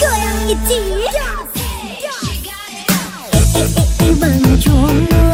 교양 있지? 음악 좋은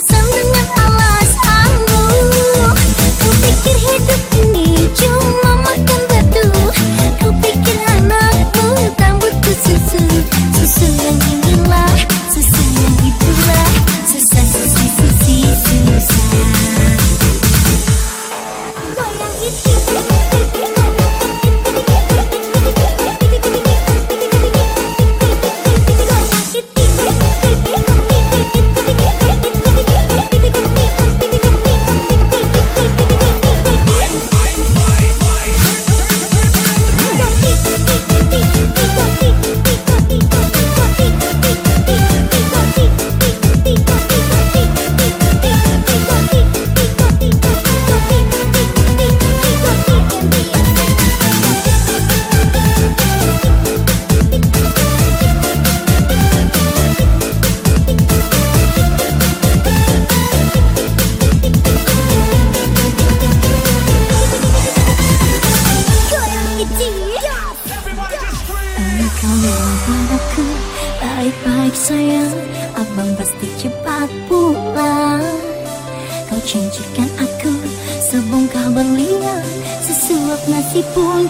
something Baik-baik sayang. Abang pasti cepat pulang. Kau janjikan aku Sebongkah berlian Sesuap nasi pun